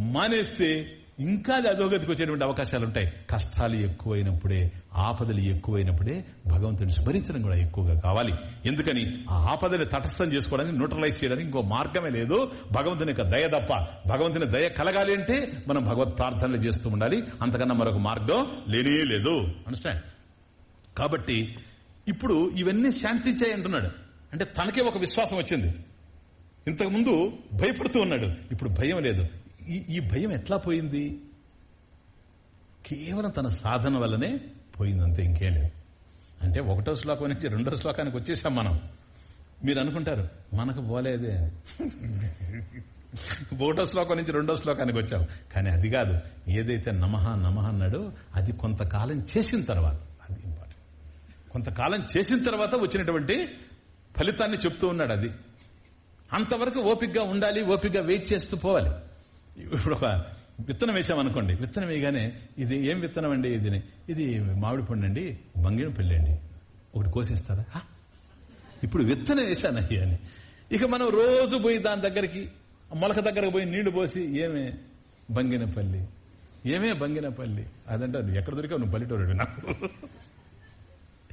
మానేస్తే ఇంకా అది అధోగతికి వచ్చేటువంటి అవకాశాలు ఉంటాయి కష్టాలు ఎక్కువైనప్పుడే ఆపదలు ఎక్కువైనప్పుడే భగవంతుని స్మరించడం కూడా ఎక్కువగా కావాలి. ఎందుకని? ఆ ఆపదని తటస్థం చేసుకోవడానికి న్యూట్రలైజ్ చేయడానికి ఇంకో మార్గమే లేదు. భగవంతుని యొక్క దయ తప్ప భగవంతుని దయ కలగాలి అంటే మనం భగవత్ ప్రార్థనలు చేస్తూ ఉండాలి. అంతకన్నా మరొక మార్గం లేనే లేదు. అండర్స్టాండ్ కాబట్టి ఇప్పుడు ఇవన్నీ శాంతించాయి అంటున్నాడు. అంటే తనకే ఒక విశ్వాసం వచ్చింది. ఇంతకుముందు భయపడుతూ ఉన్నాడు. ఇప్పుడు భయం లేదు. ఈ ఈ భయం ఎట్లా పోయింది? కేవలం తన సాధన వల్లనే పోయిందంతే ఇంకేం లేదు. అంటే ఒకటో శ్లోకం నుంచి రెండో శ్లోకానికి వచ్చేసాం మనం. మీరు అనుకుంటారు మనకు పోలేదే ఒకటో శ్లోకం నుంచి రెండో శ్లోకానికి వచ్చాం. కానీ అది కాదు ఏదైతే నమహ నమహ అన్నాడో అది కొంతకాలం చేసిన తర్వాత అది ఇంపార్టెంట్ కొంతకాలం చేసిన తర్వాత వచ్చినటువంటి ఫలితాన్ని చెప్తూ ఉన్నాడు అది. అంతవరకు ఓపిగ్గా ఉండాలి ఓపిగ్గా వెయిట్ చేస్తూ పోవాలి. ఇప్పుడు ఒక విత్తనం వేసామనుకోండి. విత్తనం వేయగానే ఇది ఏం విత్తనం అండి ఇది ఇది మామిడి పండు అండి బంగిన పెళ్ళండి ఒకటి కోసిస్తారా? ఇప్పుడు విత్తనం వేశానయ్యా అని. ఇక మనం రోజు పోయి దాని దగ్గరికి మొలక దగ్గరకు పోయి నీళ్ళు పోసి ఏమే? బంగినపల్లి ఏమే బంగినపల్లి అదంటారు ఎక్కడ దొరికావు? నువ్వు పల్లెటూరు నాకు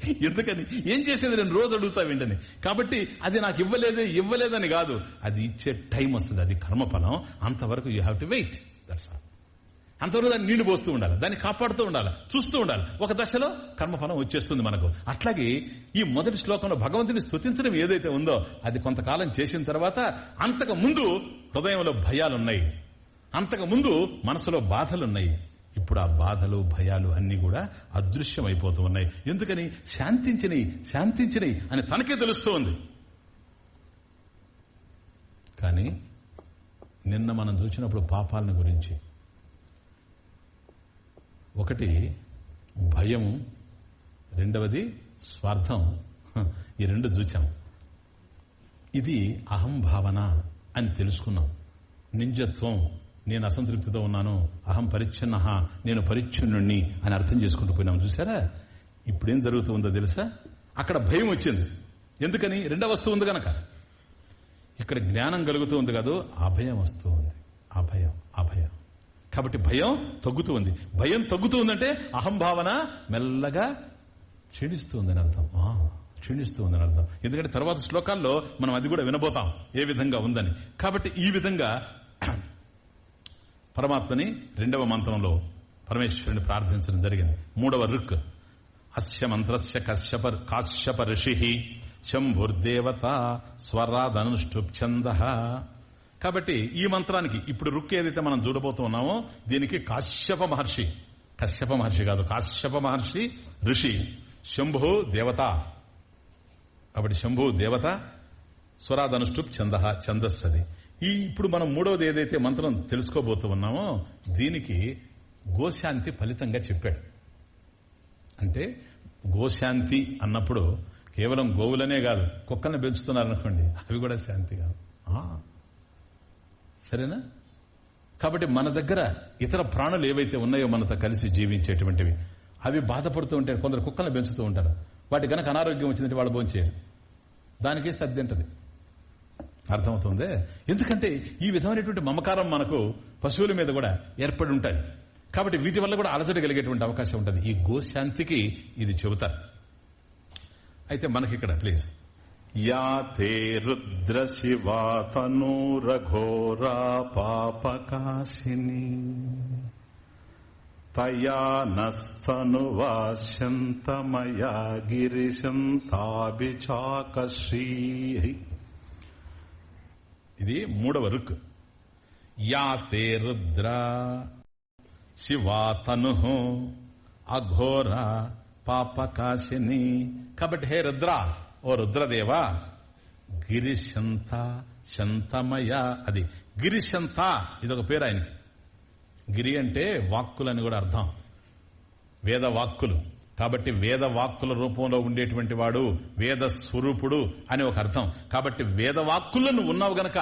ఎందుకని? ఏం చేసేది నేను? రోజు అడుగుతా వెంటనే. కాబట్టి అది నాకు ఇవ్వలేదు ఇవ్వలేదని కాదు. అది ఇచ్చే టైం వస్తుంది. అది కర్మఫలం. అంతవరకు you have to wait that's all అంతవరకు దాన్ని నీళ్ళు పోస్తూ ఉండాలి. దాన్ని కాపాడుతూ ఉండాలి. చూస్తూ ఉండాలి. ఒక దశలో కర్మఫలం వచ్చేస్తుంది మనకు. అట్లాగే ఈ మొదటి శ్లోకంలో భగవంతుని స్థుతించడం ఏదైతే ఉందో అది కొంతకాలం చేసిన తర్వాత అంతకు ముందు హృదయంలో భయాలున్నాయి. అంతకు ముందు మనసులో బాధలున్నాయి. ఇప్పుడు ఆ బాధలు భయాలు అన్ని కూడా అదృశ్యమైపోతూ ఉన్నాయి ఎందుకని? శాంతించినవి శాంతించినవి అని తనకే తెలుస్తోంది కానీ నిన్న మనం చూసినప్పుడు పాపాలను గురించి. ఒకటి భయం. రెండవది స్వార్థం. ఈ రెండు చూచాం. ఇది అహం భావన అని తెలుసుకున్నాం. నింజత్వం. నేను అసంతృప్తితో ఉన్నాను. అహం పరిచ్ఛిన్న నేను పరిచ్ఛిన్నుణ్ణి అని అర్థం చేసుకుంటూ పోయినాం. చూసారా ఇప్పుడేం జరుగుతుందో తెలుసా? అక్కడ భయం వచ్చింది. ఎందుకని? రెండవ వస్తువు ఉంది గనక. ఇక్కడ జ్ఞానం కలుగుతూ ఉంది కాదు అభయం వస్తూ ఉంది. అభయం అభయం కాబట్టి భయం తగ్గుతూ ఉంది. భయం తగ్గుతూ ఉందంటే అహంభావన మెల్లగా క్షీణిస్తూ ఉందని అర్థం. క్షీణిస్తూ ఉందని అర్థం. ఎందుకంటే తర్వాత శ్లోకాల్లో మనం అది కూడా వినబోతాం ఏ విధంగా ఉందని. కాబట్టి ఈ విధంగా పరమాత్మని రెండవ మంత్రంలో పరమేశ్వరుని ప్రార్థించడం జరిగింది. మూడవ రుక్. అస్య మంత్రస్య కశ్యప కాశ్యప ఋషి శంభుర్దేవత స్వరాదనుష్ఠుప్ఛంద కాబట్టి ఈ మంత్రానికి ఇప్పుడు రుక్ ఏదైతే మనం చూడబోతున్నామో దీనికి కాశ్యప మహర్షి కశ్యప మహర్షి కాదు కాశ్యప మహర్షి ఋషి శంభు దేవత కాబట్టి శంభు దేవత స్వరాదనుష్ఠుప్ ఛంద ఛందస్సది. ఈ ఇప్పుడు మనం మూడవది ఏదైతే మంత్రం తెలుసుకోబోతూ ఉన్నామో దీనికి గోశాంతి ఫలితంగా చెప్పాడు. అంటే గోశాంతి అన్నప్పుడు కేవలం గోవులనే కాదు కుక్కల్ని పెంచుతున్నారనుకోండి అవి కూడా శాంతి కాదు సరేనా? కాబట్టి మన దగ్గర ఇతర ప్రాణులు ఏవైతే ఉన్నాయో మనతో కలిసి జీవించేటువంటివి అవి బాధపడుతూ ఉంటాయి కొందరు కుక్కల్ని పెంచుతూ ఉంటారు. వాటి కనుక అనారోగ్యం వచ్చిందంటే వాళ్ళు భోంచేయరు. దానికి సర్ది ఉంటుంది అర్థమవుతుంది? ఎందుకంటే ఈ విధమైనటువంటి మమకారం మనకు పశువుల మీద కూడా ఏర్పడి ఉంటాయి. కాబట్టి వీటి వల్ల కూడా అలసట కలిగేటువంటి అవకాశం ఉంటుంది. ఈ గోశాంతికి ఇది చెబుతారు. అయితే మనకి ఇక్కడ ప్లీజ్. యా తే రుద్ర శివా తనూరఘోరా పాపకాశిని. తయా నస్తనువాశ్యంతమయా గిరిశంతాభిచాకశ్రీ ఇది మూడవ రుక్. యాతే రుద్ర రుద్ర శివాతను అఘోర పాపకాశిని. కాబట్టి హే రుద్ర ఓ రుద్రదేవా గిరిశంత శంతమయ అది గిరిశంత ఇదొక పేరు ఆయనకి. గిరి అంటే వాక్కులని కూడా అర్థం. వేద వాక్కులు కాబట్టి వేద వాక్కుల రూపంలో ఉండేటువంటి వాడు వేద స్వరూపుడు అని ఒక అర్థం. కాబట్టి వేద వాక్కులను నువ్వు ఉన్నావు గనక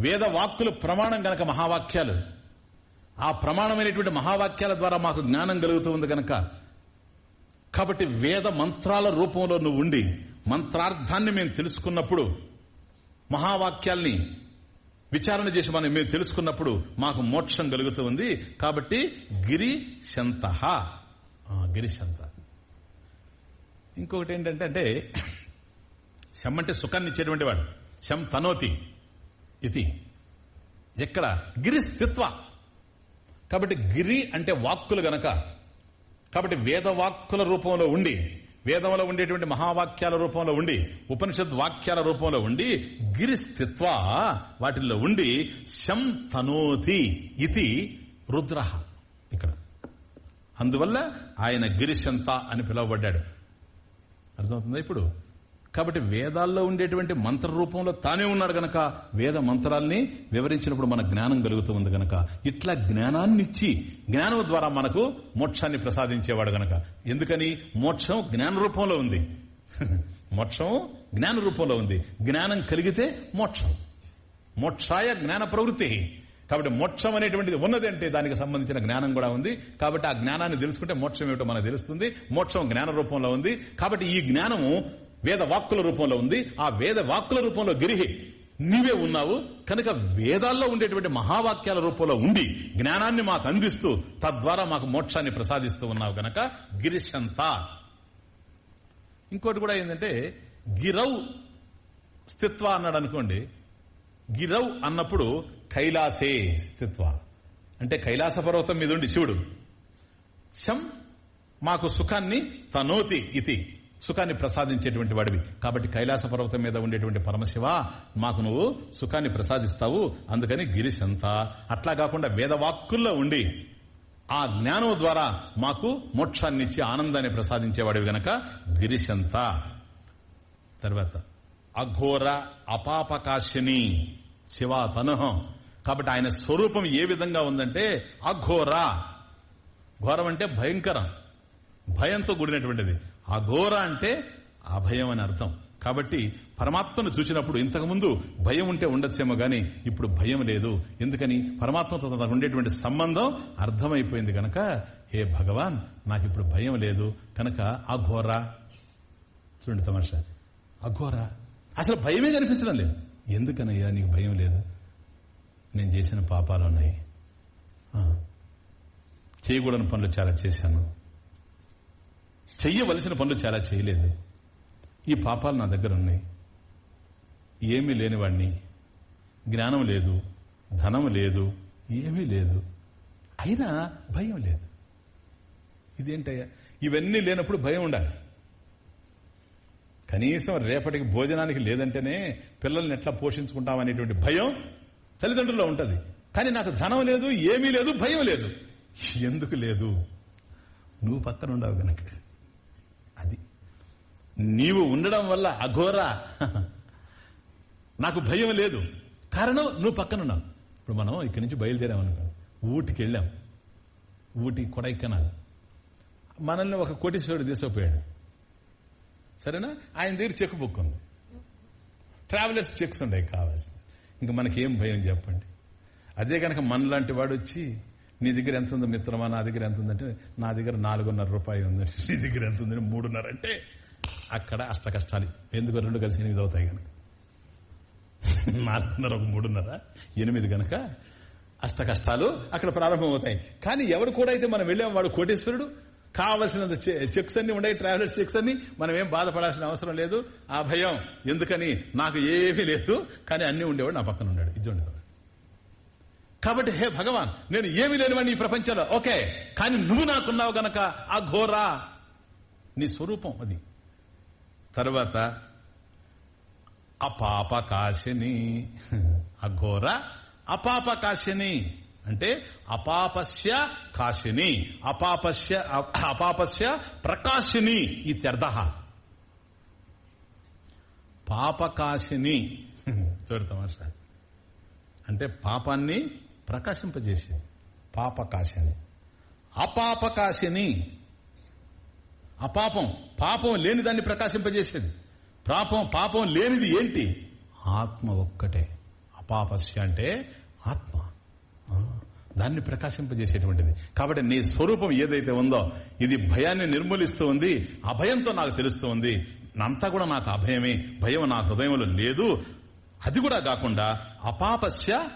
వేద వాక్కులు ప్రమాణం గనక మహావాక్యాలు ఆ ప్రమాణమైనటువంటి మహావాక్యాల ద్వారా మాకు జ్ఞానం కలుగుతుంది గనక కాబట్టి వేద మంత్రాల రూపంలో నువ్వు ఉండి మంత్రార్థాన్ని మేము తెలుసుకున్నప్పుడు మహావాక్యాల్ని విచారణ చేసి మనం మేము తెలుసుకున్నప్పుడు మాకు మోక్షం కలుగుతూ ఉంది. కాబట్టి గిరి శంతహ గిరీష్ శంత ఇంకొకటి ఏంటంటే అంటే శం అంటే సుఖాన్ని ఇచ్చేటువంటి వాడు. శం తనోతి ఇది. ఎక్కడ? గిరి స్థిత్వ కాబట్టి గిరి అంటే వాక్కులు గనక. కాబట్టి వేదవాక్కుల రూపంలో ఉండి వేదంలో ఉండేటువంటి మహావాక్యాల రూపంలో ఉండి ఉపనిషద్ వాక్యాల రూపంలో ఉండి గిరిస్థిత్వ వాటిల్లో ఉండి శం తనోతి ఇది రుద్ర ఇక్కడ. అందువల్ల ఆయన గిరిశంత అని పిలువబడ్డాడు. అర్థమవుతుందా ఇప్పుడు? కాబట్టి వేదాల్లో ఉండేటువంటి మంత్ర రూపంలో తానే ఉన్నాడు గనక వేద మంత్రాల్ని వివరించినప్పుడు మన జ్ఞానం కలుగుతుంది గనక. ఇట్లా జ్ఞానాన్ని ఇచ్చి జ్ఞానం ద్వారా మనకు మోక్షాన్ని ప్రసాదించేవాడు గనక. ఎందుకని? మోక్షం జ్ఞాన రూపంలో ఉంది. మోక్షం జ్ఞాన రూపంలో ఉంది. జ్ఞానం కలిగితే మోక్షం. మోక్షాయ జ్ఞాన ప్రవృత్తి. కాబట్టి మోక్షం అనేటువంటిది ఉన్నది అంటే దానికి సంబంధించిన జ్ఞానం కూడా ఉంది. కాబట్టి ఆ జ్ఞానాన్ని తెలుసుకుంటే మోక్షం ఏమిటో మనకు తెలుస్తుంది. మోక్షం జ్ఞాన రూపంలో ఉంది. కాబట్టి ఈ జ్ఞానము వేద వాక్కుల రూపంలో ఉంది. ఆ వేద వాక్కుల రూపంలో గిరిహి నీవే ఉన్నావు. కనుక వేదాల్లో ఉండేటువంటి మహావాక్యాల రూపంలో ఉండి జ్ఞానాన్ని మాకు అందిస్తూ తద్వారా మాకు మోక్షాన్ని ప్రసాదిస్తూ ఉన్నావు గనక గిరిశంత. ఇంకోటి కూడా ఏంటంటే గిరవ్ స్థిత్వ అన్నాడు అనుకోండి. గిరవ్ అన్నప్పుడు కైలాసే స్థిత్వ. అంటే కైలాస పర్వతం మీద ఉండి శివుడు శం మాకు సుఖాన్ని తనోతి ఇది సుఖాన్ని ప్రసాదించేటువంటి వాడివి. కాబట్టి కైలాస పర్వతం మీద ఉండేటువంటి పరమశివ మాకు నువ్వు సుఖాన్ని ప్రసాదిస్తావు. అందుకని గిరిశంత. అట్లా కాకుండా వేదవాక్కుల్లో ఉండి ఆ జ్ఞానం ద్వారా మాకు మోక్షాన్ని ఇచ్చి ఆనందాన్ని ప్రసాదించేవాడివి గనక గిరిశంత. తర్వాత అఘోర అపాపకాశిని శివ తనుహం. కాబట్టి ఆయన స్వరూపం ఏ విధంగా ఉందంటే అఘోర. ఘోరం అంటే భయంకరం. భయంతో కూడినటువంటిది. అఘోర అంటే అభయం అని అర్థం. కాబట్టి పరమాత్మను చూసినప్పుడు ఇంతకుముందు భయం ఉంటే ఉండొచ్చేమో గాని ఇప్పుడు భయం లేదు. ఎందుకని? పరమాత్మతో తనకు ఉండేటువంటి సంబంధం అర్థమైపోయింది కనుక హే భగవాన్ నాకు ఇప్పుడు భయం లేదు. కనుక అఘోర. చూడండి తమాషా. అఘోర. అసలు భయమే కనిపించడం లేదు. ఎందుకనయ్యా నీకు భయం లేదు? నేను చేసిన పాపాలు ఉన్నాయి. చేయకూడని పనులు చాలా చేశాను. చెయ్యవలసిన పనులు చాలా చేయలేదు. ఈ పాపాలు నా దగ్గర ఉన్నాయి. ఏమీ లేనివాణ్ణి జ్ఞానం లేదు ధనం లేదు ఏమీ లేదు. అయినా భయం లేదు. ఇదేంటయ్యా? ఇవన్నీ లేనప్పుడు భయం ఉండాలి. కనీసం రేపటికి భోజనానికి లేదంటేనే పిల్లల్ని ఎట్లా పోషించుకుంటామనేటువంటి భయం తల్లిదండ్రుల్లో ఉంటుంది. కానీ నాకు ధనం లేదు ఏమీ లేదు భయం లేదు. ఎందుకు లేదు? నువ్వు పక్కన ఉండవు గనక. అది. నీవు ఉండడం వల్ల అఘోర. నాకు భయం లేదు. కారణం నువ్వు పక్కన ఉన్నావు ఇప్పుడు మనం ఇక్కడి నుంచి బయలుదేరామనుకో. ఊటికి వెళ్ళాం. ఊటి కొడైకెనాల్. మనల్ని ఒక కోటీశ్వరుడు తీసుకుపోయాడు. సరేనా? ఆయన దగ్గర చెక్ బుక్ ఉంది. ట్రావెలర్స్ చెక్స్ ఉన్నాయి కావాల్సి ఇంక మనకేం భయం చెప్పండి. అదే కనుక మనలాంటి వాడు వచ్చి నీ దగ్గర ఎంత ఉందో మిత్రమా? నా దగ్గర ఎంత ఉందంటే నా దగ్గర నాలుగున్నర రూపాయలు ఉంది. నీ దగ్గర ఎంత ఉందని మూడున్నర అంటే అక్కడ అష్ట కష్టాలు. ఎందుకు రెండు కలిసి ఎనిమిది అవుతాయి కనుక నాలుగున్నర ఒక మూడున్నర ఎనిమిది గనక అష్ట కష్టాలు అక్కడ ప్రారంభమవుతాయి. కానీ ఎవడు కూడా అయితే మనం వెళ్ళాం వాడు కోటేశ్వరుడు కావలసినంత చె- చెక్స్ అన్ని ఉన్నాయి ట్రావెలర్స్ చెక్స్ అన్ని మనం ఏం బాధపడాల్సిన అవసరం లేదు. ఆ భయం ఎందుకని నాకు ఏమీ లేదు కానీ అన్ని ఉండేవాడు నా పక్కన ఉన్నాడు. ఇది ఉండదు కాబట్టి హే భగవాన్ నేను ఏమీ లేనివాడిని ఈ ప్రపంచంలో. ఓకే కానీ నువ్వు నాకున్నావు గనక ఆ ఘోరా. నీ స్వరూపం అది. తర్వాత అపాపకాశిని అఘోర అపాపకాశిని అంటే అపాపస్య కాశిని అపాపస్య అపాపస్య ప్రకాశిని ఇత్యర్థ. పాపకాశిని. చూడతామా అంటే పాపాన్ని ప్రకాశింపజేసేది పాపకాశిని. అపాపకాశిని. అపాపం పాపం లేని దాన్ని ప్రకాశింపజేసేది. పాపం పాపం లేనిది ఏంటి? ఆత్మ ఒక్కటే. అపాపస్య అంటే ఆత్మ. దాన్ని ప్రకాశింపజేసేటువంటిది. కాబట్టి నీ స్వరూపం ఏదైతే ఉందో ఇది భయాన్ని నిర్మూలిస్తూ ఉంది అభయంతో నాకు తెలుస్తూ ఉంది. అంతా కూడా నాకు అభయమే భయం నా హృదయంలో లేదు. అది కూడా కాకుండా అపాపస్య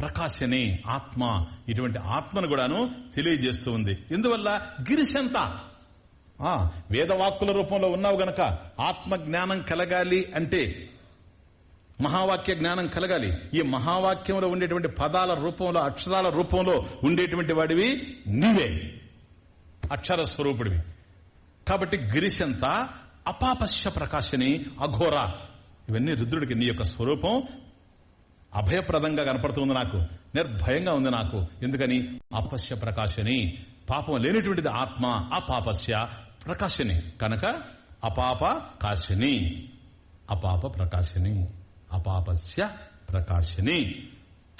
ప్రకాశనే ఆత్మ ఇటువంటి ఆత్మను కూడాను తెలియజేస్తూ ఉంది. ఇందువల్ల గిరిశంత వేదవాక్కుల రూపంలో ఉన్నావు గనక ఆత్మ జ్ఞానం కలగాలి అంటే మహావాక్య జ్ఞానం కలగాలి. ఈ మహావాక్యంలో ఉండేటువంటి పదాల రూపంలో అక్షరాల రూపంలో ఉండేటువంటి వాడివి నీవే అక్షర స్వరూపుడివి. కాబట్టి గిరిశంత అపాపశ్య ప్రకాశని అఘోర. ఇవన్నీ రుద్రుడికి నీ యొక్క స్వరూపం. అభయప్రదంగా కనపడుతుంది నాకు. నిర్భయంగా ఉంది నాకు. ఎందుకని? అపశ్య ప్రకాశని. పాపం లేనిటువంటిది ఆత్మ అపాపస్య ప్రకాశని. కనుక అపాప కాశిని. అపాప ప్రకాశిని. అపాపస్య ప్రకాశిని.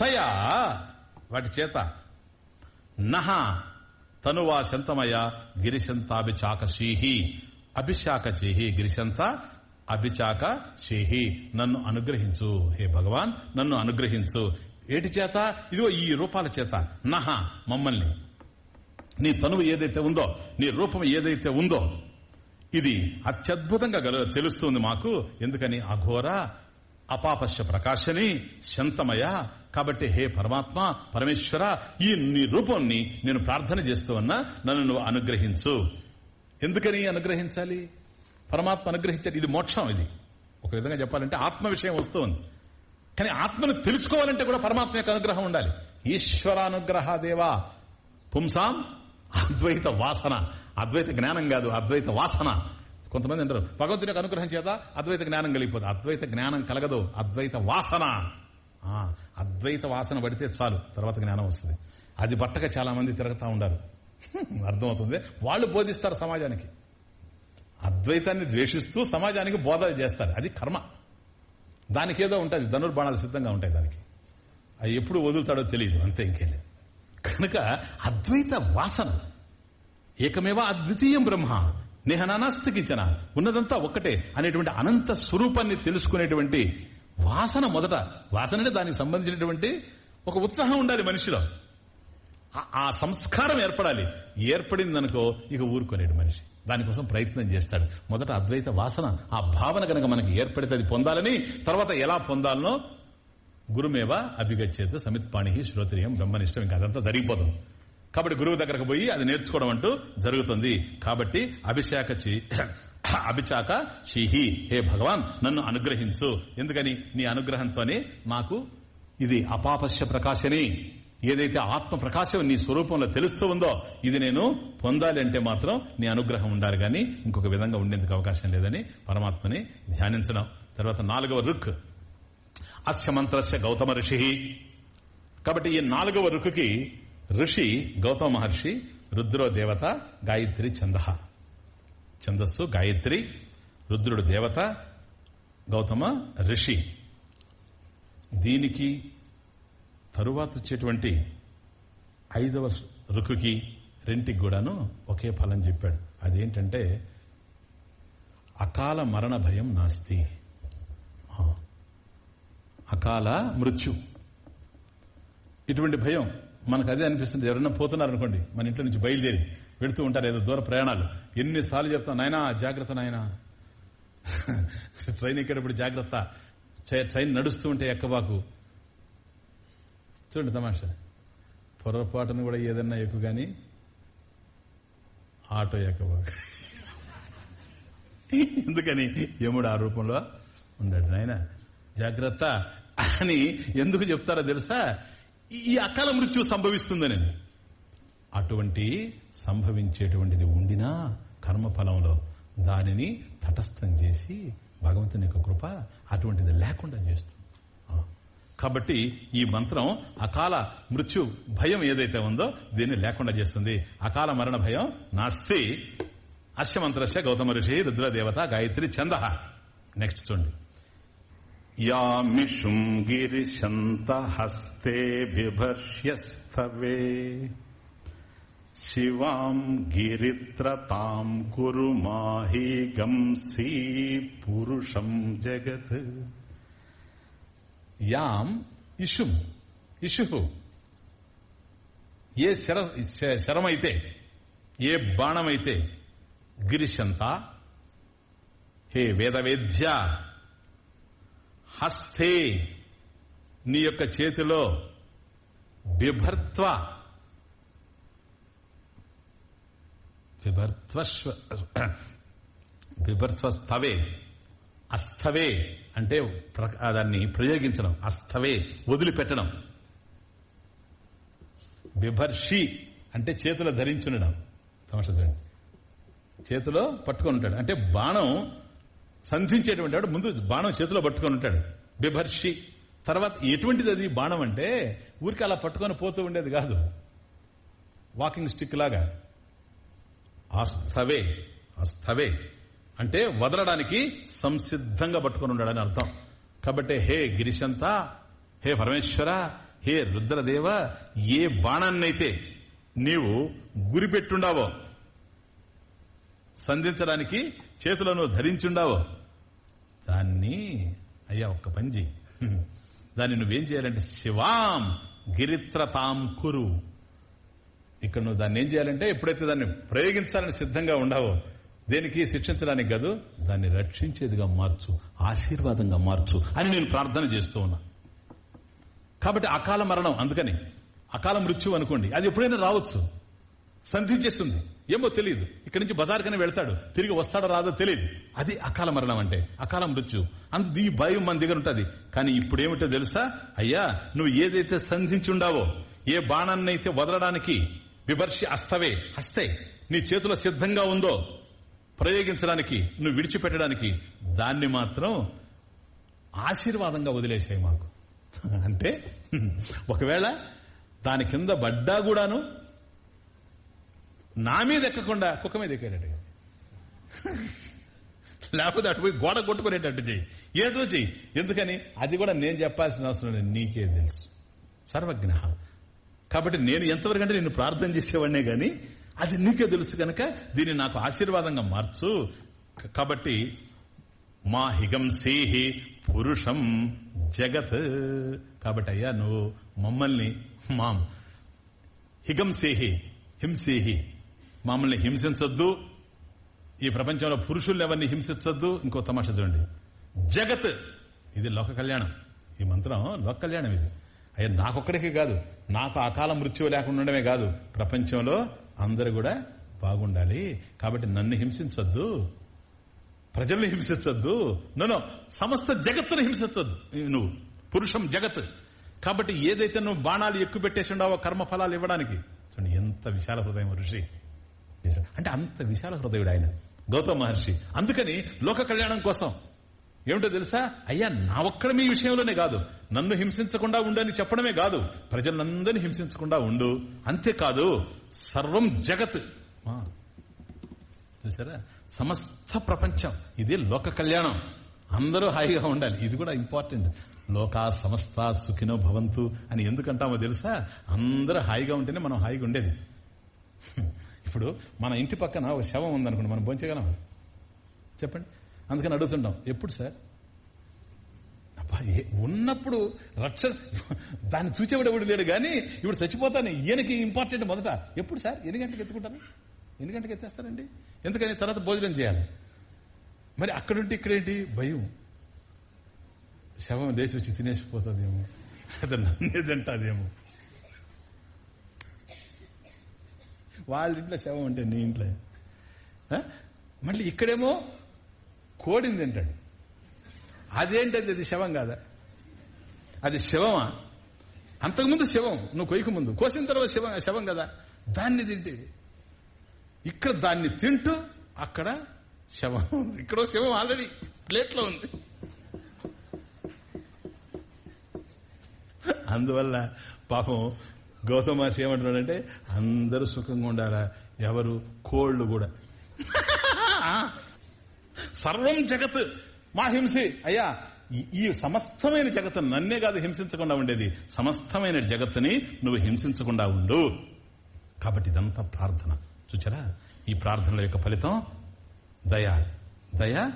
తయా వాటి చేత. నహ తనువా శంతమయ గిరిశంతాభిచాకశీహి అభిశాకచేహి గిరిశంత అభిచాక చేహి. నన్ను అనుగ్రహించు హే భగవాన్ నన్ను అనుగ్రహించు. ఏటి చేత? ఇదిగో ఈ రూపాల చేత. నహ మమ్మల్ని. నీ తనువు ఏదైతే ఉందో నీ రూపం ఏదైతే ఉందో ఇది అత్యద్భుతంగా గల తెలుస్తుంది మాకు. ఎందుకని? అఘోర అపాపశ్య ప్రకాశని శంతమయ. కాబట్టి హే పరమాత్మ పరమేశ్వర ఈ నీ రూపాన్ని నేను ప్రార్థన చేస్తూ ఉన్నా నన్ను నువ్వు అనుగ్రహించు. ఎందుకని అనుగ్రహించాలి? పరమాత్మ అనుగ్రహించాలి ఇది మోక్షం ఇది. ఒక విధంగా చెప్పాలంటే ఆత్మ విషయం వస్తుంది. కానీ ఆత్మను తెలుసుకోవాలంటే కూడా పరమాత్మ యొక్క అనుగ్రహం ఉండాలి. ఈశ్వరానుగ్రహ దేవా. పుంసాం అద్వైత వాసన. అద్వైత జ్ఞానం కాదు అద్వైత వాసన. కొంతమంది అంటారు భగవంతుని యొక్క అనుగ్రహం చేత అద్వైత జ్ఞానం కలిగిపోదు. అద్వైత జ్ఞానం కలగదు. అద్వైత వాసన. ఆ, అద్వైత వాసన పడితే చాలు తర్వాత జ్ఞానం వస్తుంది. అది పట్టక చాలా మంది తిరుగుతా ఉండారు. అర్థమవుతుంది. వాళ్ళు బోధిస్తారు సమాజానికి. అద్వైతాన్ని ద్వేషిస్తూ సమాజానికి బోధ చేస్తారు. అది కర్మ. దానికి ఏదో ఉంటుంది. ధనుర్బాణాలు సిద్ధంగా ఉంటాయి దానికి. అది ఎప్పుడు వదులుతాడో తెలియదు. అంతే ఇంకేలే కనుక అద్వైత వాసన. ఏకమేవ అద్వితీయం బ్రహ్మ. నేహనానాస్తికించన? ఉన్నదంతా ఒక్కటే అనేటువంటి అనంత స్వరూపాన్ని తెలుసుకునేటువంటి వాసన మొదట. వాసన అంటే దానికి సంబంధించినటువంటి ఒక ఉత్సాహం ఉండాలి మనిషిలో. ఆ- సంస్కారం ఏర్పడాలి. ఏర్పడిందనుకో ఇక ఊరుకోలేడు మనిషి. దానికోసం ప్రయత్నం చేస్తాడు. మొదట అద్వైత వాసన ఆ భావన కనుక మనకి ఏర్పడితే అది పొందాలని తర్వాత ఎలా పొందాలనో గురుమేవ అభిగచ్చేత సమిత్పాణి శ్రోత్రియం బ్రహ్మనిష్టం ఇంకా అదంతా జరిగిపోతుంది. కాబట్టి గురువు దగ్గరకు పోయి అది నేర్చుకోవడం అంటూ జరుగుతుంది. కాబట్టి అభిషేక అభిచాక షిహి హే భగవాన్ నన్ను అనుగ్రహించు. ఎందుకని? నీ అనుగ్రహంతోనే మాకు ఇది అపాపశ్య ప్రకాశని. ఏదైతే ఆత్మ ప్రకాశం నీ స్వరూపంలో తెలుస్తూ ఉందో ఇది నేను పొందాలి అంటే మాత్రం నీ అనుగ్రహం ఉండాలి. గాని ఇంకొక విధంగా ఉండేందుకు అవకాశం లేదని పరమాత్మని ధ్యానించడం. తర్వాత నాలుగవ రుక్. అస్య మంత్రస్య గౌతమ ఋషి. కాబట్టి ఈ నాలుగవ రుకుకి ఋషి గౌతమ మహర్షి రుద్రో దేవత గాయత్రి ఛంద. ఛందస్సు గాయత్రి రుద్రుడు దేవత గౌతమ ఋషి. దీనికి తరువాత వచ్చేటువంటి ఐదవ రుకుకి రెంటికి కూడాను ఒకే ఫలం చెప్పాడు. అదేంటంటే అకాల మరణ భయం నాస్తి. అకాల మృత్యు. ఇటువంటి భయం మనకు అదే అనిపిస్తుంది. ఎవరైనా పోతున్నారు అనుకోండి మన ఇంట్లో నుంచి బయలుదేరి వెళుతూ ఉంటారు ఏదో దూర ప్రయాణాలు. ఎన్నిసార్లు చెప్తాను నాయనా జాగ్రత్త నాయనా. ట్రైన్ ఎక్కేటప్పుడు జాగ్రత్త. ట్రైన్ నడుస్తూ ఉంటే ఎక్కబాకు. చూడండి తమాషా. పొరపాటును కూడా ఏదన్నా ఎక్కువ కానీ ఆటో ఎక్కబాకు. ఎందుకని? యముడు ఆ రూపంలో ఉన్నాడు. నాయన జాగ్రత్త అని ఎందుకు చెప్తారో తెలుసా? ఈ అకాల మృత్యు సంభవిస్తుందని. అటువంటి సంభవించేటువంటిది ఉండినా కర్మఫలంలో దానిని తటస్థం చేసి భగవంతుని యొక్క కృప అటువంటిది లేకుండా చేస్తుంది. కాబట్టి ఈ మంత్రం అకాల మృత్యు భయం ఏదైతే ఉందో దీన్ని లేకుండా చేస్తుంది. అకాల మరణ భయం నాస్తి. అస్య మంత్రస్య గౌతమ ఋషి రుద్రదేవత గాయత్రి చంద నెక్స్ట్ చూడండి. యామిషుం గిరిశంత హస్తే బిభర్ష్యస్తవే శివాం గిరిత్రతాం కురు మాహీగంసీ పురుషం జగత్. యాం ఇషుం ఇషు ఏ శర శ- శరమైతే ఏ బాణమైతే గిరిశంత హే వేదవేద్య హస్తే నీ యొక్క చేతిలో బిభర్త్వ బిభర్త్వశ్వ బిభర్త్వస్తవే అస్థవే అంటే ప్ర- దాన్ని ప్రయోగించడం. అస్థవే వదిలిపెట్టడం. బిభర్షి అంటే చేతిలో ధరించుండడం. తమాషా చూడండి. చేతిలో పట్టుకొని ఉంటాడు అంటే బాణం సంధించేటువంటి వాడు ముందు బాణం చేతిలో పట్టుకొని ఉంటాడు. బిభర్షి. తర్వాత ఎటువంటిది అది? బాణం అంటే ఊరికి అలా పట్టుకొని పోతూ ఉండేది కాదు. వాకింగ్ స్టిక్ లాగా. అస్తవే అస్థవే అంటే వదలడానికి సంసిద్ధంగా పట్టుకొని ఉన్నాడని అర్థం. కాబట్టి హే గిరిశంత హే పరమేశ్వర హే రుద్రదేవ ఏ బాణాన్నైతే నీవు గురిపెట్టుండావో సంధించడానికి చేతిలో నువ్వు ధరించుండావో. దాన్ని అయ్యా ఒక్క పని చెయ్యి. దాన్ని నువ్వేం చేయాలంటే శివాం గిరిత్రతాం కురు. ఇక్కడ నువ్వు దాన్ని ఏం చేయాలంటే ఎప్పుడైతే దాన్ని ప్రయోగించాలని సిద్ధంగా ఉండవో దేనికి శిక్షించడానికి కాదు దాన్ని రక్షించేదిగా మార్చు ఆశీర్వాదంగా మార్చు అని నేను ప్రార్థన చేస్తూ ఉన్నా. కాబట్టి అకాల మరణం అందుకని అకాల మృత్యు అనుకోండి అది ఎప్పుడైనా రావచ్చు. సంధించేస్తుంది ఏమో తెలియదు ఇక్కడి నుంచి బజార్కనే వెళ్తాడు. తిరిగి వస్తాడో రాదో తెలియదు అది అకాల మరణం అంటే. అకాల మృత్యు. అంత ఈ భయం మన దగ్గర ఉంటుంది. కానీ ఇప్పుడు ఏమిటో తెలుసా? అయ్యా నువ్వు ఏదైతే సంధించుండావో ఏ బాణాన్నైతే వదలడానికి విమర్శి అస్తవే హస్తే నీ చేతిలో సిద్ధంగా ఉందో ప్రయోగించడానికి నువ్వు విడిచిపెట్టడానికి దాన్ని మాత్రం ఆశీర్వాదంగా వదిలేసాయి మాకు. అంటే ఒకవేళ దాని కింద పడ్డా కూడాను నా మీద ఎక్కకుండా కుక్క మీద ఎక్కేటట్టు లేకపోతే అటు పోయి గోడ కొట్టుకునేటట్టు చెయ్యి. ఏదో చెయ్యి. ఎందుకని? అది కూడా నేను చెప్పాల్సిన అవసరం లేదు. నీకే తెలుసు. సర్వజ్ఞ. కాబట్టి నేను ఎంతవరకు అంటే నేను ప్రార్థన చేసేవాడినే గాని అది నీకే తెలుసు కనుక దీన్ని నాకు ఆశీర్వాదంగా మార్చు. కాబట్టి మా హిగంసేహి పురుషం జగత్. కాబట్టి అయ్యా నువ్వు మమ్మల్ని మాం హిగంసేహి హింసేహి మమ్మల్ని హింసించొద్దు. ఈ ప్రపంచంలో పురుషుల్ని ఎవరిని హింసించొద్దు. ఇంకో తమాష చూడండి. జగత్. ఇది లోక కళ్యాణం. ఈ మంత్రం లోక కళ్యాణం ఇది. అయ్యా నాకొక్కడికి కాదు. నాకు అకాల మృత్యువు లేకుండా ఉండడమే కాదు. ప్రపంచంలో అందరూ కూడా బాగుండాలి. కాబట్టి నన్ను హింసించొద్దు. ప్రజల్ని హింసించొద్దు. నన్ను సమస్త జగత్తును హింసించొద్దు. నువ్వు. పురుషం జగత్. కాబట్టి ఏదైతే నువ్వు బాణాలు ఎక్కువ పెట్టేసి ఉండవో కర్మ ఫలాలు ఇవ్వడానికి. చూడండి ఎంత విశాల హృదయం ఋషి. అంటే అంత విశాల హృదయుడు ఆయన. గౌతమ మహర్షి. అందుకని లోక కళ్యాణం కోసం. ఏమిటో తెలుసా? అయ్యా నా ఒక్కడ మీ విషయంలోనే కాదు. నన్ను హింసించకుండా ఉండని చెప్పడమే కాదు. ప్రజలందరినీ హింసించకుండా ఉండు. అంతేకాదు సర్వం జగత్. చూసారా? సమస్త ప్రపంచం. ఇది లోక కళ్యాణం. అందరూ హాయిగా ఉండాలి. ఇది కూడా ఇంపార్టెంట్. లోకా సమస్త సుఖినో భవంతు అని ఎందుకంటామో తెలుసా? అందరూ హాయిగా ఉంటేనే మనం హాయిగా ఉండేది. ఇప్పుడు మన ఇంటి పక్కన ఒక శవం ఉందనుకోండి మనం భోంచగలం చెప్పండి. అందుకని అడుగుతుంటాం ఎప్పుడు సార్? అబ్బా, ఏ- ఉన్నప్పుడు రక్షణ దాన్ని చూసేవాడు ఎవడు లేడు కానీ ఇప్పుడు చచ్చిపోతాను ఈయనకి ఇంపార్టెంట్ మొదట. ఎప్పుడు సార్? ఎన్ని గంటలకు ఎత్తుకుంటారు? ఎన్ని గంటలకు ఎత్తేస్తారండి? ఎందుకని తర్వాత భోజనం చేయాలి. మరి అక్కడుంటే ఇక్కడేంటి? భయం. శవం లేచి వచ్చి తినేసిపోతుందేమో. అది నన్నే వాళ్ళ ఇంట్లో శవం అంటే నీ ఇంట్లో. మళ్ళీ ఇక్కడేమో కోడింది తింటాడు అదేంటది? అది శవం కాదా? అది శవమా? అంతకుముందు శవం నువ్వు కొయ్యక ముందు. కోసిన తర్వాత శవం శవం కదా? దాన్ని తింటే. ఇక్కడ దాన్ని తింటూ అక్కడ శవం ఉంది. ఇక్కడ శవం ఆల్రెడీ ప్లేట్లో ఉంది. అందువల్ల పాపం గౌతమ మహర్షి ఏమంటున్నాడంటే అందరూ సుఖంగా ఉండాలా? ఎవరు? కోళ్ళు కూడా. సర్వం జగత్ మా హింసి. అయ్యా ఈ- సమస్తమైన జగత్ నన్నే కాదు హింసించకుండా ఉండేది. సమస్తమైన జగత్తుని నువ్వు హింసించకుండా ఉండు. కాబట్టి ఇదంతా ప్రార్థన. చూచారా? ఈ ప్రార్థనల యొక్క ఫలితం దయ. దయ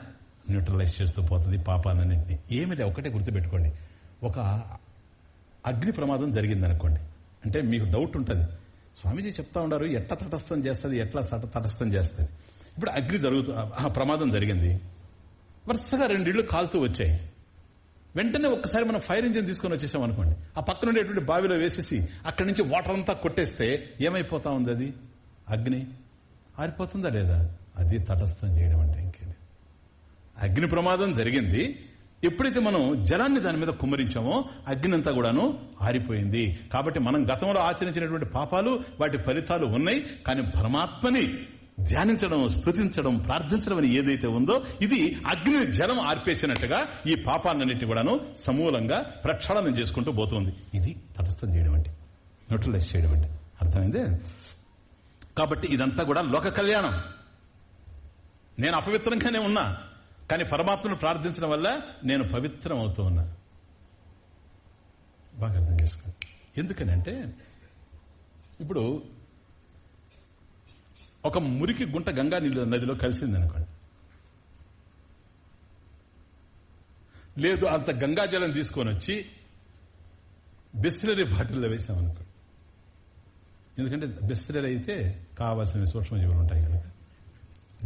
న్యూట్రలైజ్ చేస్తూ పోతుంది పాపాలన్నింటినీ. ఏమిటి? ఒకటే గుర్తుపెట్టుకోండి. ఒక అగ్ని ప్రమాదం జరిగిందనుకోండి. అంటే మీకు డౌట్ ఉంటుంది. స్వామీజీ చెప్తా ఉన్నారు ఎట్లా తటస్థం చేస్తుంది ఎట్లా తట- తటస్థం చేస్తుంది. ఇప్పుడు అగ్ని జరుగుతు ప్రమాదం జరిగింది. వరుసగా రెండిళ్ళు కాలుతూ వచ్చాయి. వెంటనే ఒక్కసారి మనం ఫైర్ ఇంజిన్ తీసుకొని వచ్చేసాం అనుకోండి. ఆ పక్కన ఉండేటువంటి బావిలో వేసేసి అక్కడి నుంచి వాటర్ అంతా కొట్టేస్తే ఏమైపోతా ఉంది అది? అగ్ని. ఆరిపోతుందా లేదా? అది తటస్థం చేయడం అంటే ఇంకేమి అగ్ని ప్రమాదం జరిగింది. ఎప్పుడైతే మనం జలాన్ని దాని మీద కుమ్మరించామో అగ్ని అంతా కూడాను ఆరిపోయింది. కాబట్టి మనం గతంలో ఆచరించినటువంటి పాపాలు వాటి ఫలితాలు ఉన్నాయి. కానీ పరమాత్మని ధ్యానించడం స్థుతించడం ప్రార్థించడం అని ఏదైతే ఉందో ఇది అగ్ని జలం ఆర్పేసినట్టుగా ఈ పాపాలన్నింటి కూడాను సమూలంగా ప్రక్షాళనం చేసుకుంటూ పోతుంది. ఇది తటస్థం చేయడం అండి న్యూట్రలైజ్ చేయడం అండి అర్థమైందే? కాబట్టి ఇదంతా కూడా లోక కళ్యాణం. నేను అపవిత్రంగానే ఉన్నా. కానీ పరమాత్మను ప్రార్థించడం వల్ల నేను పవిత్రం అవుతూ ఉన్నా. బాగా అర్థం చేసుకోండి. ఎందుకనంటే ఇప్పుడు ఒక మురికి గుంట గంగా నీళ్ళు నదిలో కలిసింది అనుకోండి లేదు అంత గంగా జలం తీసుకొని వచ్చి బిస్లరీ బాటిల్లో వేసామనుకోండి. ఎందుకంటే బిస్లరీ అయితే కావాల్సిన సూక్ష్మజీవులు ఉంటాయి కనుక.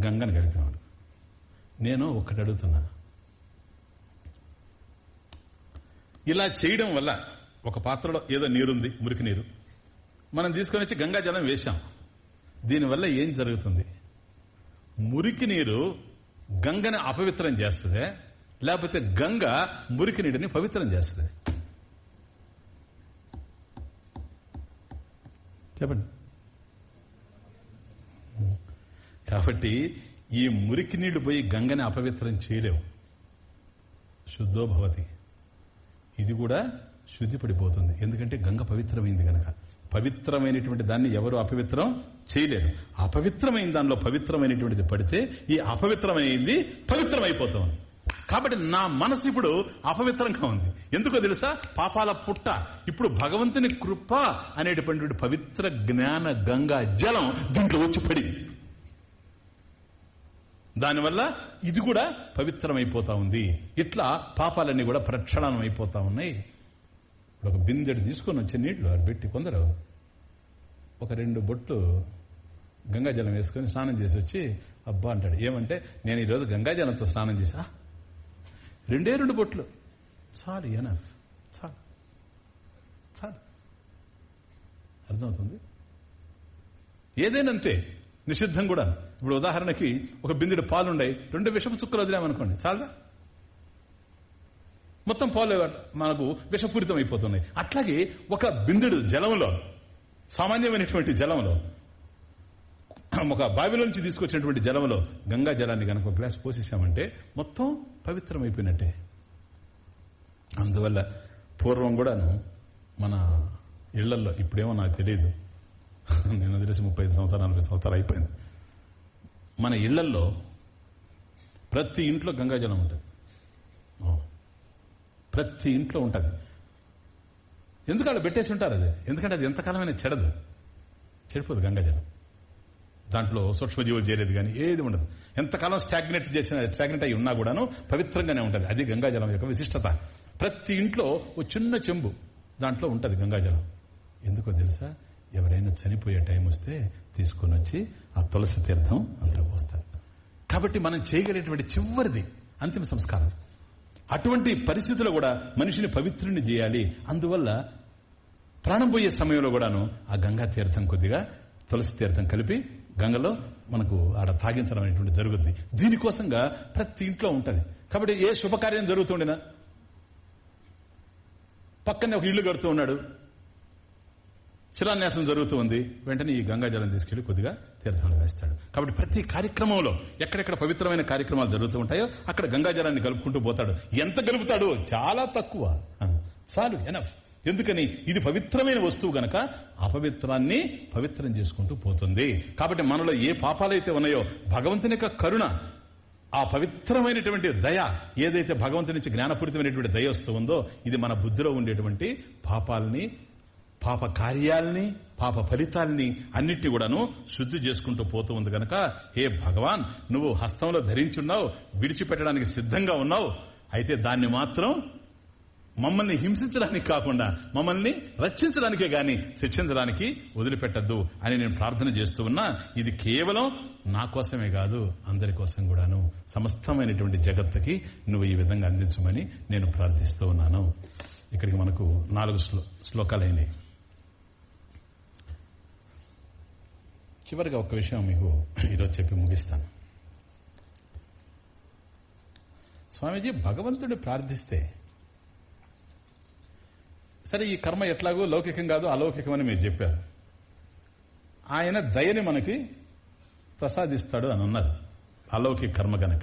గంగని కలిపినాం నేను ఒకటి అడుగుతున్నా. ఇలా చేయడం వల్ల ఒక పాత్రలో ఏదో నీరుంది మురికి నీరు. మనం తీసుకొని వచ్చి గంగా జలం వేశాం. దీనివల్ల ఏం జరుగుతుంది? మురికి నీరు గంగని అపవిత్రం చేస్తుంది లేకపోతే గంగ మురికి నీటిని పవిత్రం చేస్తుంది. చెప్పండి. కాబట్టి ఈ మురికి నీళ్ళు పోయి గంగని అపవిత్రం చేయలేవు. శుద్ధోభవతి. ఇది కూడా శుద్ధి పడిపోతుంది. ఎందుకంటే గంగ పవిత్రమైంది గనక. పవిత్రమైనటువంటి దాన్ని ఎవరు అపవిత్రం చేయలేరు. అపవిత్రమైన దానిలో పవిత్రమైనటువంటిది పడితే ఈ అపవిత్రమైంది పవిత్రమైపోతుంది. కాబట్టి నా మనసు ఇప్పుడు అపవిత్రంగా ఉంది. ఎందుకో తెలుసా? పాపాల పుట్ట. ఇప్పుడు భగవంతుని కృప అనేటటువంటి పవిత్ర జ్ఞాన గంగా జలం దీంట్లో వచ్చి పడింది. దానివల్ల ఇది కూడా పవిత్రమైపోతా ఉంది. ఇట్లా పాపాలన్నీ కూడా ప్రక్షాళనం అయిపోతా ఉన్నాయి. ఒక బిందెడు తీసుకొని వచ్చే నీళ్ళు అది పెట్టి కొందరు ఒక రెండు బొట్లు గంగాజలం వేసుకొని స్నానం చేసి వచ్చి అబ్బా అంటాడు. ఏమంటే నేను ఈరోజు గంగాజలంతో స్నానం చేసా రెండే రెండు బొట్లు. చాలు ఎనఫ్ చాలు. చాలు. అర్థమవుతుంది? ఏదేనంతే నిషిద్ధం కూడా. ఇప్పుడు ఉదాహరణకి ఒక బిందుడు పాలుండయి రెండు విషపు చుక్కలు వదిలామనుకోండి చాలా మొత్తం పాలు మనకు విషపూరితం అయిపోతున్నాయి. అట్లాగే ఒక బిందుడు జలంలో సామాన్యమైనటువంటి జలంలో ఒక బావిలో నుంచి తీసుకొచ్చినటువంటి జలంలో గంగా జలాన్ని కనుక ఒక గ్లాస్ పోసేసామంటే మొత్తం పవిత్రమైపోయినట్టే. అందువల్ల పూర్వం కూడాను మన ఇళ్ళల్లో ఇప్పుడేమో నాకు తెలియదు నేను తెలిసి ముప్పై ఐదు సంవత్సరాలు నలభై సంవత్సరాలు అయిపోయింది. మన ఇళ్ళల్లో ప్రతి ఇంట్లో గంగాజలం ఉంటుంది. ప్రతి ఇంట్లో ఉంటుంది. ఎందుకు అలా పెట్టేసి ఉంటారు అది? ఎందుకంటే అది ఎంతకాలమైనా చెడదు. చెడిపోదు గంగాజలం. దాంట్లో సూక్ష్మజీవులు చేరేది కానీ ఏది ఉండదు. ఎంతకాలం స్టాగ్నెట్ చేసిన స్టాగ్నెట్ అయి ఉన్నా కూడాను పవిత్రంగానే ఉంటుంది. అది గంగాజలం యొక్క విశిష్టత. ప్రతి ఇంట్లో ఓ చిన్న చెంబు దాంట్లో ఉంటుంది గంగాజలం. ఎందుకో తెలుసా? ఎవరైనా చనిపోయే టైం వస్తే తీసుకొని వచ్చి ఆ తులసి తీర్థం అందులో పోస్తారు. కాబట్టి మనం చేయగలిగేటువంటి చివరిది అంతిమ సంస్కారం. అటువంటి పరిస్థితుల్లో కూడా మనిషిని పవిత్రుని చేయాలి. అందువల్ల ప్రాణం పోయే సమయంలో కూడాను ఆ గంగా తీర్థం కొద్దిగా తులసి తీర్థం కలిపి గంగలో మనకు ఆడ తాగించడం అనేటువంటి జరుగుతుంది దీనికోసంగా ప్రతి ఇంట్లో ఉంటుంది. కాబట్టి ఏ శుభకార్యం జరుగుతుండినా పక్కనే ఒక ఇల్లు కడుతూ ఉన్నాడు. శిలాన్యాసం జరుగుతూ ఉంది. వెంటనే ఈ గంగాజలం తీసుకెళ్ళి కొద్దిగా తీర్థంలో వేస్తాడు. కాబట్టి ప్రతి కార్యక్రమంలో ఎక్కడెక్కడ పవిత్రమైన కార్యక్రమాలు జరుగుతూ ఉంటాయో అక్కడ గంగాజలాన్ని కలుపుకుంటూ పోతాడు. ఎంత కలుపుతాడు చాలా తక్కువ. చాలు ఎనఫ్ ఎందుకని? ఇది పవిత్రమైన వస్తువు గనక అపవిత్రాన్ని పవిత్రం చేసుకుంటూ పోతుంది. కాబట్టి మనలో ఏ పాపాలైతే ఉన్నాయో భగవంతుని యొక్క కరుణ ఆ పవిత్రమైనటువంటి దయ ఏదైతే భగవంతుని నుంచి జ్ఞానపూరితమైనటువంటి దయ వస్తూ ఉందో ఇది మన బుద్ధిలో ఉండేటువంటి పాపాలని పాప కార్యాలని పాప ఫలితాల్ని అన్నిటి కూడాను శుద్ధి చేసుకుంటూ పోతూ ఉంది గనక హే భగవాన్ నువ్వు హస్తంలో ధరించున్నావు విడిచిపెట్టడానికి సిద్ధంగా ఉన్నావు. అయితే దాన్ని మాత్రం మమ్మల్ని హింసించడానికి కాకుండా మమ్మల్ని రక్షించడానికే గాని శిక్షించడానికి వదిలిపెట్టద్దు అని నేను ప్రార్థన చేస్తూ ఉన్నా. ఇది కేవలం నా కోసమే కాదు అందరి కోసం కూడాను. సమస్తమైనటువంటి జగత్తుకి నువ్వు ఈ విధంగా అందించమని నేను ప్రార్థిస్తూ ఉన్నాను. ఇక్కడికి మనకు నాలుగు శ్లోకాలైనవి చివరిగా ఒక విషయం మీకు ఈరోజు చెప్పి ముగిస్తాను. స్వామీజీ భగవంతుడు ప్రార్థిస్తే సరే ఈ కర్మ ఎట్లాగో లౌకికం కాదు అలౌకికం అని మీరు చెప్పారు. ఆయన దయని మనకి ప్రసాదిస్తాడు అని అన్నారు. అలౌకిక కర్మ గనక.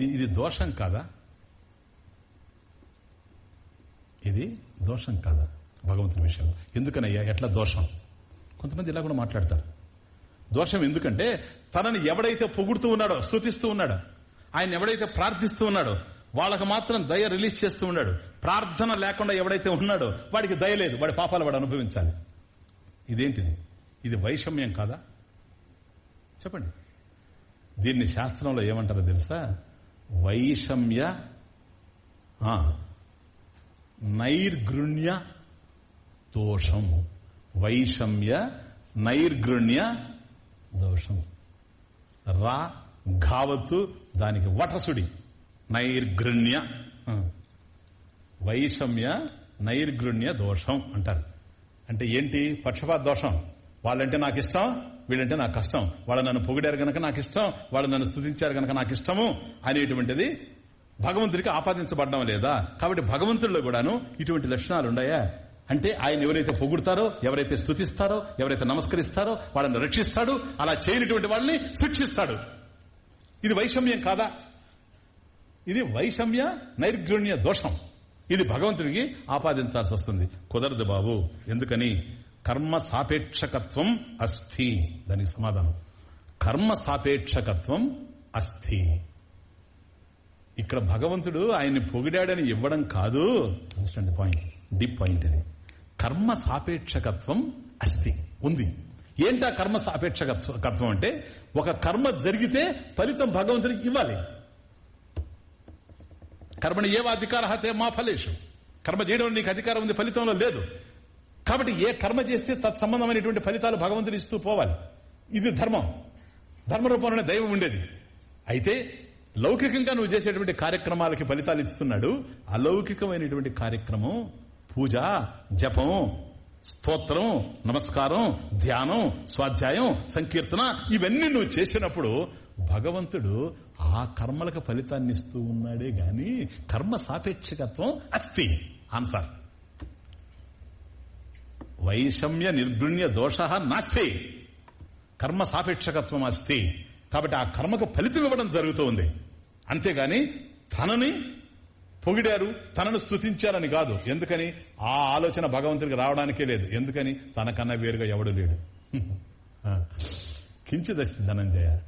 ఇది దోషం కాదా? ఇది దోషం కాదా? భగవంతుని విషయంలో. ఎందుకనయ్యా ఎట్లా దోషం? కొంతమంది ఇలా కూడా మాట్లాడతారు. దోషం ఎందుకంటే తనని ఎవడైతే పొగుడుతూ ఉన్నాడో స్థుతిస్తూ ఉన్నాడో ఆయన ఎవడైతే ప్రార్థిస్తూ ఉన్నాడో వాళ్ళకు మాత్రం దయ రిలీజ్ చేస్తూ ఉన్నాడు. ప్రార్థన లేకుండా ఎవడైతే ఉన్నాడో వాడికి దయ లేదు. వాడి పాపాలు వాడు అనుభవించాలి. ఇదేంటిది? ఇది వైషమ్యం కాదా? చెప్పండి. దీన్ని శాస్త్రంలో ఏమంటారో తెలుసా? వైషమ్య నైర్గృణ్య దోషము. వైషమ్య నైర్గృణ్య దోషం. రా ఘావత్తు దానికి వటసుడి. నైర్గృణ్య. వైషమ్య నైర్గృణ్య దోషం అంటారు. అంటే ఏంటి? పక్షపాత దోషం. వాళ్ళంటే నాకు ఇష్టం వీళ్ళంటే నాకు కష్టం. వాళ్ళు నన్ను పొగిడారు గనక నాకు ఇష్టం వాళ్ళు నన్ను స్థుతించారు గనక నాకు ఇష్టము అనేటువంటిది భగవంతుడికి ఆపాదించబడడం లేదా? కాబట్టి భగవంతుల్లో కూడాను ఇటువంటి లక్షణాలు ఉన్నాయా అంటే ఆయన ఎవరైతే పొగుడతారో ఎవరైతే స్థుతిస్తారో ఎవరైతే నమస్కరిస్తారో వాళ్ళని రక్షిస్తాడు అలా చేయనటువంటి వాళ్ళని శిక్షిస్తాడు. ఇది వైషమ్యం కాదా? ఇది వైషమ్య నైర్గుణ్య దోషం. ఇది భగవంతుడికి ఆపాదించాల్సి వస్తుంది. కుదరదు బాబు. ఎందుకని? కర్మ సాపేక్షకత్వం అస్థి. దానికి సమాధానం. కర్మ సాపేక్షకత్వం అస్థి. ఇక్కడ భగవంతుడు ఆయన్ని పొగిడాడని ఇవ్వడం కాదు. పాయింట్ డీప్ పాయింట్ ఇది. కర్మ సాపేక్షకత్వం అస్తి ఉంది. ఏంటా కర్మ సాపేక్షకత్వం అంటే? ఒక కర్మ జరిగితే ఫలితం భగవంతుడికి ఇవ్వాలి. కర్మని ఏవ అధికారహతే మా ఫలేషు. కర్మ చేయడం నీకు అధికారం ఉంది ఫలితంలో లేదు. కాబట్టి ఏ కర్మ చేస్తే తత్సంబంధమైనటువంటి ఫలితాలు భగవంతుడు ఇస్తూ పోవాలి. ఇది ధర్మం. ధర్మ రూపంలోనే దైవం ఉండేది. అయితే లౌకికంగా నువ్వు చేసేటువంటి కార్యక్రమాలకి ఫలితాలు ఇస్తున్నాడు. అలౌకికమైనటువంటి కార్యక్రమం పూజ జపం స్తోత్రం నమస్కారం ధ్యానం స్వాధ్యాయం సంకీర్తన ఇవన్నీ నువ్వు చేసినప్పుడు భగవంతుడు ఆ కర్మలకు ఫలితాన్ని ఇస్తూ ఉన్నాడే గాని కర్మ సాపేక్షకత్వం అస్తి. ఆన్సర్. వైషమ్య నిర్గుణ్య దోష నాస్తి. కర్మ సాపేక్షకత్వం అస్తి. కాబట్టి ఆ కర్మకు ఫలితం ఇవ్వడం జరుగుతోంది అంతేగాని తనని పొగిడారు తనను స్థుతించారని కాదు. ఎందుకని? ఆ ఆలోచన భగవంతుడికి రావడానికే లేదు. ఎందుకని? తనకన్నా వేరుగా ఎవడు లేడు. కించిదశ ధనంజయ.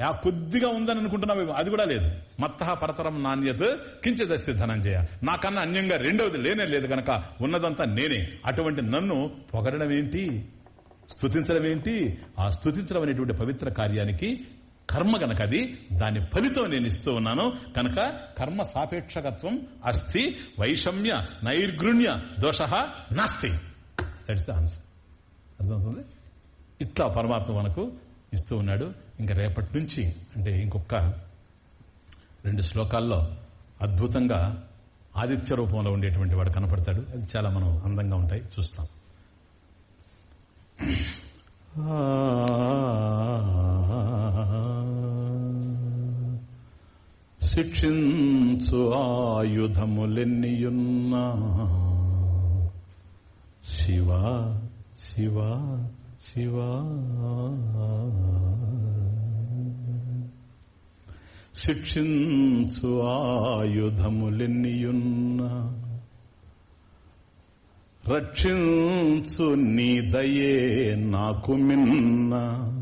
యా కొద్దిగా ఉందని అనుకుంటున్నావు అది కూడా లేదు. మత్త పరతరం నాణ్యత కించిదస్తి ధనంజయ. నాకన్నా అన్యంగా రెండవది లేనే లేదు గనక ఉన్నదంతా నేనే. అటువంటి నన్ను పొగడడం ఏంటి స్థుతించడం ఏంటి ఆ స్థుతించడం అనేటువంటి పవిత్ర కార్యానికి కర్మ గనక అది దాని ఫలితం నేను ఇస్తూ ఉన్నాను. కనుక కర్మ సాపేక్షకత్వం అస్థి వైషమ్య నైర్గృణ్య దోష నాస్తి. దట్స్ ద ఆన్సర్ అర్థమవుతుంది? ఇట్లా పరమాత్మ మనకు ఇస్తూ ఉన్నాడు. ఇంకా రేపటి నుంచి అంటే ఇంకొక రెండు శ్లోకాల్లో అద్భుతంగా ఆదిత్య రూపంలో ఉండేటువంటి వాడు కనపడతాడు. అది చాలా మనం అందంగా ఉంటాయి. చూస్తాం. శిక్షించు ఆయుధములెన్నియున్నా. శివ శివ శివ. శిక్షించు ఆయుధములెన్నియున్నా. రక్షించు నీ దయే నాకు మిన్నా.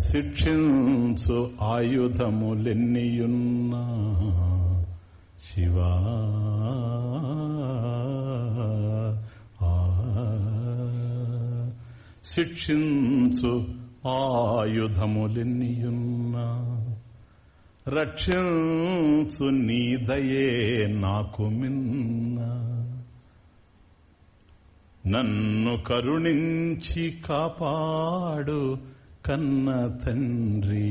శిక్షించు ఆయుధములెన్నియున్నా శివా. శిక్షించు ఆయుధములెన్నియున్నా రక్షించు నీ దయే నాకు మిన్న. నన్ను కరుణించి కాపాడు కన్న తండ్రి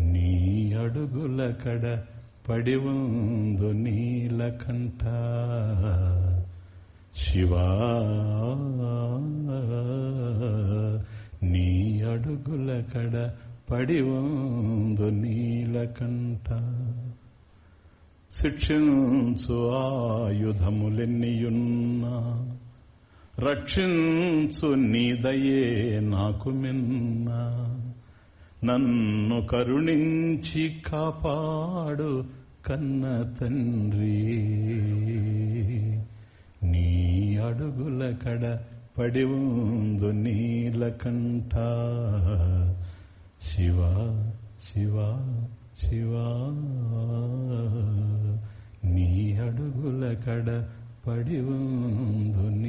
నీ అడుగుల కడ పడి ఉందు నీలకంఠ శివా నీ అడుగుల కడ పడి ఉందు నీలకంఠ శిక్షించు ఆయుధములెన్నియున్నా. రక్షించు నీదయే నాకు మిన్న. నన్ను కరుణించి కాపాడు కన్న తండ్రి. నీ అడుగుల కడ పడి ఉందు నీలకంఠ శివ శివ శివా. నీ అడుగుల కడ పడి ఉందు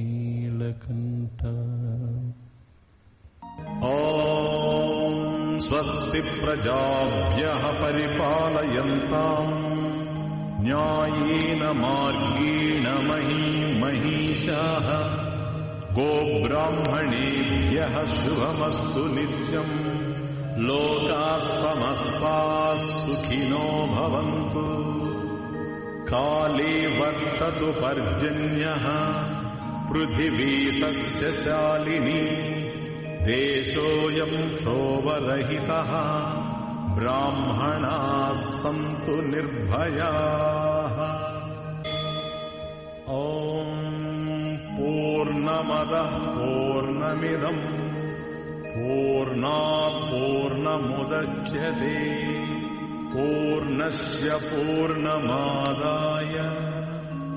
ओ स्वस्ति प्रजाभ्यः परिपालयन्ताम्। न्यायेन मार्गेण मही महिषाः गोब्राह्मणेभ्यः शुभमस्तु नित्यम्। लोकाः समस्ताः सुखिनो भवन्तु। काले वर्ततु पर्जन्यः। पृथिवीसस्य शालिनी। देशोऽयम् क्षोभरहितः ब्राह्मणाः सन्तु निर्भयाः। ॐ पूर्णमदः पूर्णमिदम् पूर्णात् पूर्णमुदच्यते पूर्णस्य पूर्णमादाय।